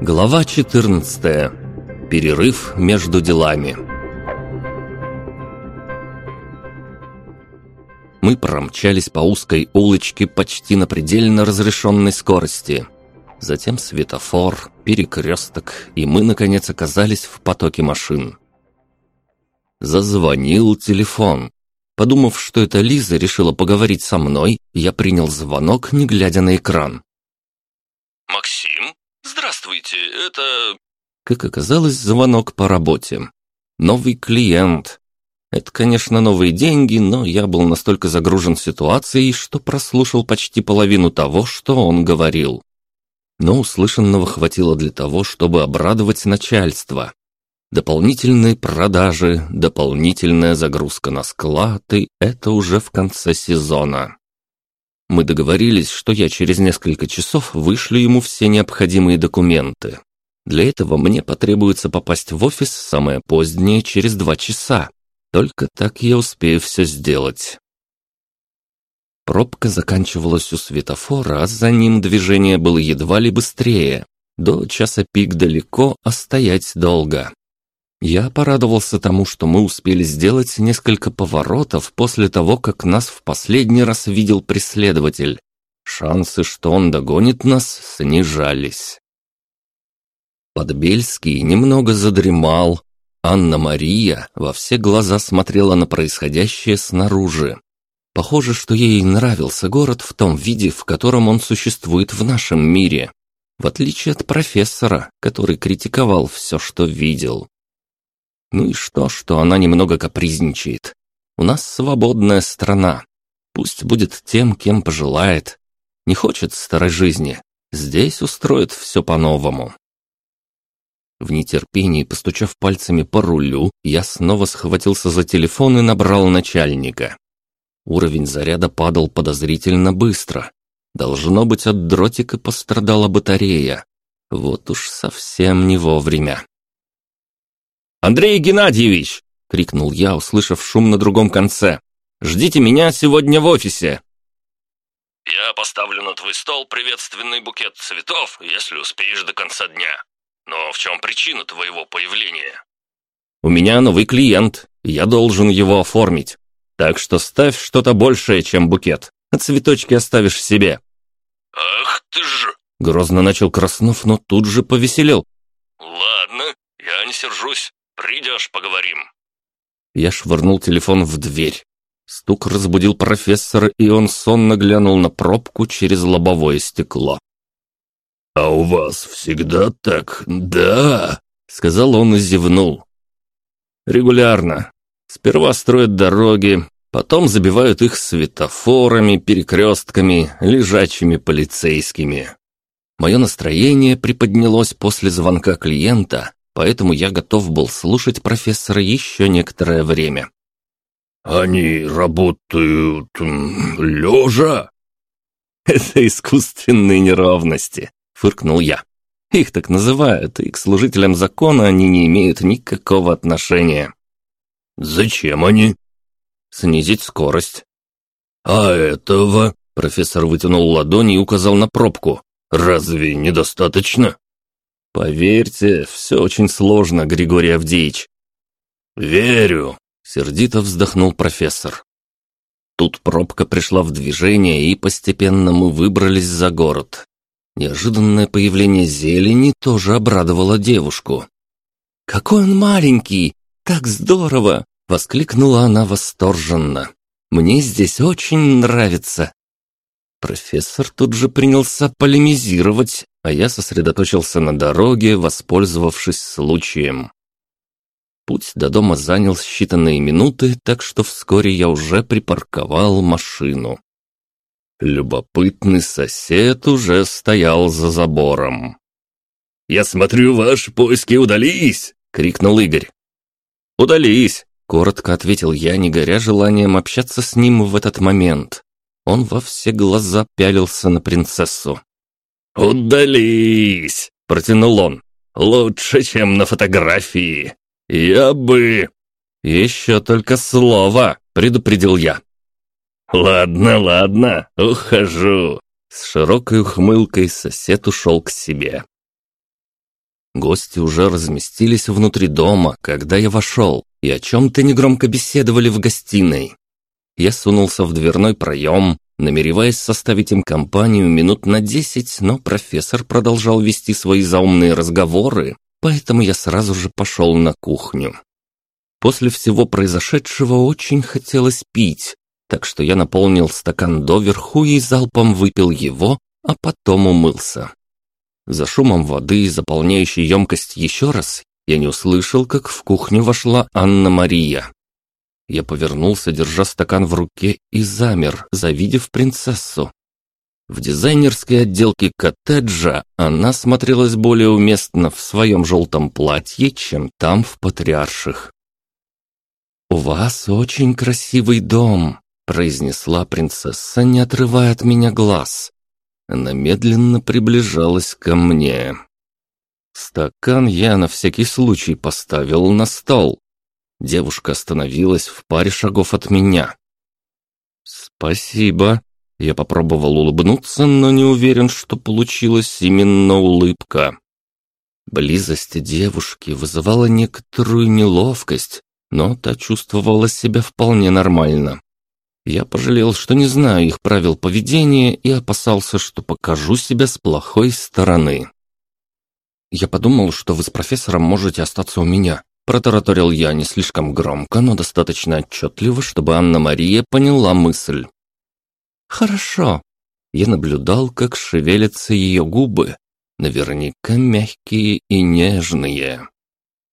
Глава 14. Перерыв между делами. Мы промчались по узкой улочке почти на предельно разрешенной скорости. Затем светофор, перекресток, и мы, наконец, оказались в потоке машин. Зазвонил телефон. Подумав, что это Лиза решила поговорить со мной, я принял звонок, не глядя на экран. «Максим? Здравствуйте, это...» Как оказалось, звонок по работе. Новый клиент. Это, конечно, новые деньги, но я был настолько загружен ситуацией, что прослушал почти половину того, что он говорил. Но услышанного хватило для того, чтобы обрадовать начальство. Дополнительные продажи, дополнительная загрузка на склад, и это уже в конце сезона. Мы договорились, что я через несколько часов вышлю ему все необходимые документы. Для этого мне потребуется попасть в офис самое позднее через два часа. Только так я успею все сделать. Пробка заканчивалась у светофора, а за ним движение было едва ли быстрее. До часа пик далеко, а стоять долго. Я порадовался тому, что мы успели сделать несколько поворотов после того, как нас в последний раз видел преследователь. Шансы, что он догонит нас, снижались. Подбельский немного задремал. Анна-Мария во все глаза смотрела на происходящее снаружи. Похоже, что ей нравился город в том виде, в котором он существует в нашем мире. В отличие от профессора, который критиковал все, что видел. Ну и что, что она немного капризничает? У нас свободная страна. Пусть будет тем, кем пожелает. Не хочет старой жизни. Здесь устроит все по-новому. В нетерпении, постучав пальцами по рулю, я снова схватился за телефон и набрал начальника. Уровень заряда падал подозрительно быстро. Должно быть, от дротика пострадала батарея. Вот уж совсем не вовремя. «Андрей Геннадьевич!» — крикнул я, услышав шум на другом конце. «Ждите меня сегодня в офисе!» «Я поставлю на твой стол приветственный букет цветов, если успеешь до конца дня. Но в чем причина твоего появления?» «У меня новый клиент, я должен его оформить. Так что ставь что-то большее, чем букет, а цветочки оставишь себе». «Ах ты ж!» — грозно начал Краснов, но тут же повеселел. «Ладно, я не сержусь. Придешь, поговорим». Я швырнул телефон в дверь. Стук разбудил профессора, и он сонно глянул на пробку через лобовое стекло. «А у вас всегда так, да?» — сказал он и зевнул. «Регулярно. Сперва строят дороги, потом забивают их светофорами, перекрестками, лежачими полицейскими. Мое настроение приподнялось после звонка клиента, поэтому я готов был слушать профессора еще некоторое время. «Они работают лежа?» «Это искусственные неровности», — фыркнул я. «Их так называют, и к служителям закона они не имеют никакого отношения». «Зачем они?» «Снизить скорость». «А этого?» — профессор вытянул ладони и указал на пробку. «Разве недостаточно?» «Поверьте, все очень сложно, Григорий Авдеевич». «Верю», — сердито вздохнул профессор. Тут пробка пришла в движение, и постепенно мы выбрались за город. Неожиданное появление зелени тоже обрадовало девушку. «Какой он маленький! Так здорово!» — воскликнула она восторженно. «Мне здесь очень нравится!» Профессор тут же принялся полемизировать, а я сосредоточился на дороге, воспользовавшись случаем. Путь до дома занял считанные минуты, так что вскоре я уже припарковал машину. Любопытный сосед уже стоял за забором. «Я смотрю, ваши поиски удались!» — крикнул Игорь. «Удались!» — коротко ответил я, не горя желанием общаться с ним в этот момент. Он во все глаза пялился на принцессу. «Удались!» — протянул он. «Лучше, чем на фотографии. Я бы...» «Еще только слово!» — предупредил я. «Ладно, ладно, ухожу. С широкой ухмылкой сосед ушел к себе. Гости уже разместились внутри дома, когда я вошел, и о чем-то негромко беседовали в гостиной. Я сунулся в дверной проем, намереваясь составить им компанию минут на десять, но профессор продолжал вести свои заумные разговоры, поэтому я сразу же пошел на кухню. После всего произошедшего очень хотелось пить, так что я наполнил стакан доверху и залпом выпил его, а потом умылся. За шумом воды, заполняющей емкость еще раз, я не услышал, как в кухню вошла Анна-Мария. Я повернулся, держа стакан в руке, и замер, завидев принцессу. В дизайнерской отделке коттеджа она смотрелась более уместно в своем желтом платье, чем там в патриарших. «У вас очень красивый дом», — произнесла принцесса, не отрывая от меня глаз. Она медленно приближалась ко мне. Стакан я на всякий случай поставил на стол. Девушка остановилась в паре шагов от меня. «Спасибо». Я попробовал улыбнуться, но не уверен, что получилась именно улыбка. Близость девушки вызывала некоторую неловкость, но та чувствовала себя вполне нормально. Я пожалел, что не знаю их правил поведения и опасался, что покажу себя с плохой стороны. «Я подумал, что вы с профессором можете остаться у меня», протараторил я не слишком громко, но достаточно отчетливо, чтобы Анна-Мария поняла мысль. «Хорошо». Я наблюдал, как шевелятся ее губы, наверняка мягкие и нежные.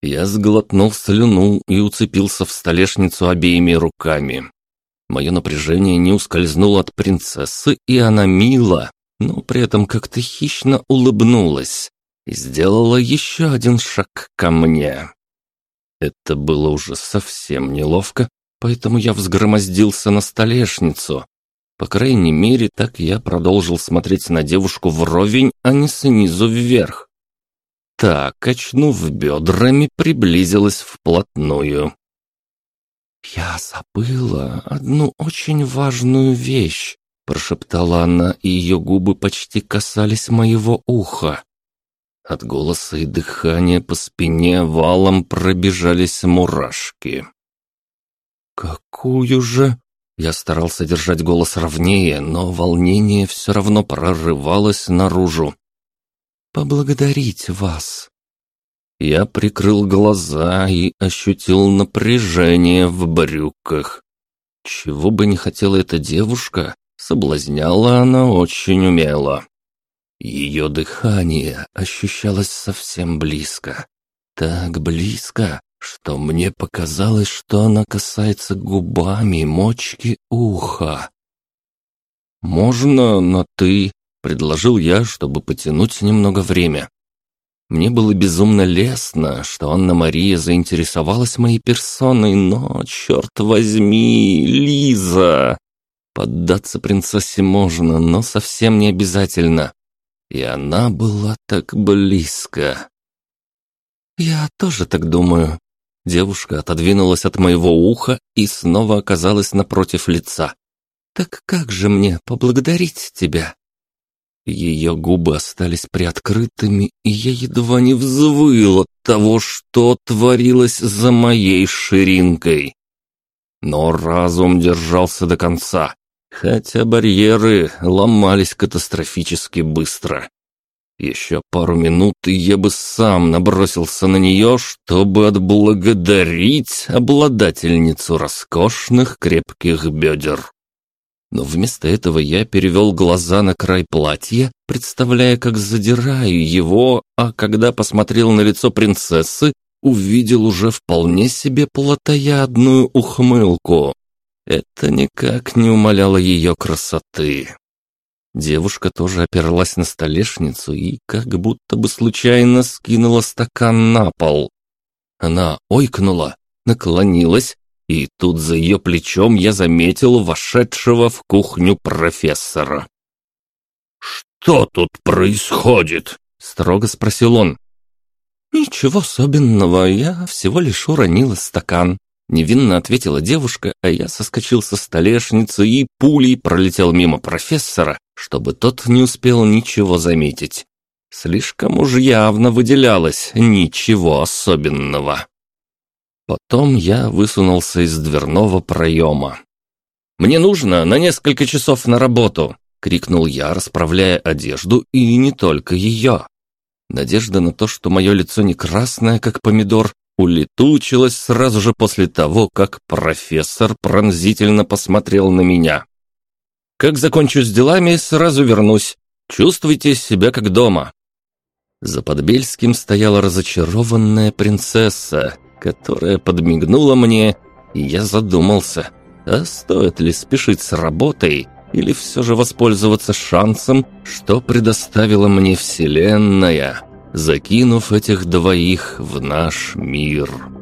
Я сглотнул слюну и уцепился в столешницу обеими руками. Мое напряжение не ускользнуло от принцессы, и она мило, но при этом как-то хищно улыбнулась и сделала еще один шаг ко мне. Это было уже совсем неловко, поэтому я взгромоздился на столешницу. По крайней мере, так я продолжил смотреть на девушку вровень, а не снизу вверх. Так, качнув бедрами, приблизилась вплотную. «Я забыла одну очень важную вещь», — прошептала она, и ее губы почти касались моего уха. От голоса и дыхания по спине валом пробежались мурашки. «Какую же?» Я старался держать голос ровнее, но волнение все равно прорывалось наружу. «Поблагодарить вас». Я прикрыл глаза и ощутил напряжение в брюках. Чего бы не хотела эта девушка, соблазняла она очень умело. Ее дыхание ощущалось совсем близко. Так близко, что мне показалось, что она касается губами мочки уха. «Можно на «ты», — предложил я, чтобы потянуть немного время. Мне было безумно лестно, что Анна-Мария заинтересовалась моей персоной, но, черт возьми, Лиза! Поддаться принцессе можно, но совсем не обязательно. И она была так близко. «Я тоже так думаю». Девушка отодвинулась от моего уха и снова оказалась напротив лица. «Так как же мне поблагодарить тебя?» Ее губы остались приоткрытыми, и я едва не взвыл от того, что творилось за моей ширинкой. Но разум держался до конца, хотя барьеры ломались катастрофически быстро. Еще пару минут, и я бы сам набросился на нее, чтобы отблагодарить обладательницу роскошных крепких бедер. Но вместо этого я перевел глаза на край платья, представляя, как задираю его, а когда посмотрел на лицо принцессы, увидел уже вполне себе плотоядную ухмылку. Это никак не умаляло ее красоты. Девушка тоже оперлась на столешницу и как будто бы случайно скинула стакан на пол. Она ойкнула, наклонилась, и тут за ее плечом я заметил вошедшего в кухню профессора. «Что тут происходит?» — строго спросил он. «Ничего особенного, я всего лишь уронила стакан», — невинно ответила девушка, а я соскочил со столешницы и пулей пролетел мимо профессора, чтобы тот не успел ничего заметить. Слишком уж явно выделялось ничего особенного. Потом я высунулся из дверного проема. «Мне нужно на несколько часов на работу!» — крикнул я, расправляя одежду, и не только ее. Надежда на то, что мое лицо не красное, как помидор, улетучилась сразу же после того, как профессор пронзительно посмотрел на меня. «Как закончу с делами, сразу вернусь. Чувствуйте себя как дома». За Подбельским стояла разочарованная принцесса, которая подмигнула мне, и я задумался, а стоит ли спешить с работой или все же воспользоваться шансом, что предоставила мне Вселенная, закинув этих двоих в наш мир».